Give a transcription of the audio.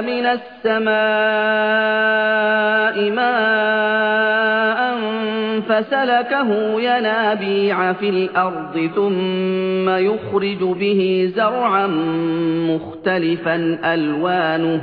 من السماء ماء فسلكه ينابيع في الأرض ثم يخرج به زرعا مختلفا ألوانه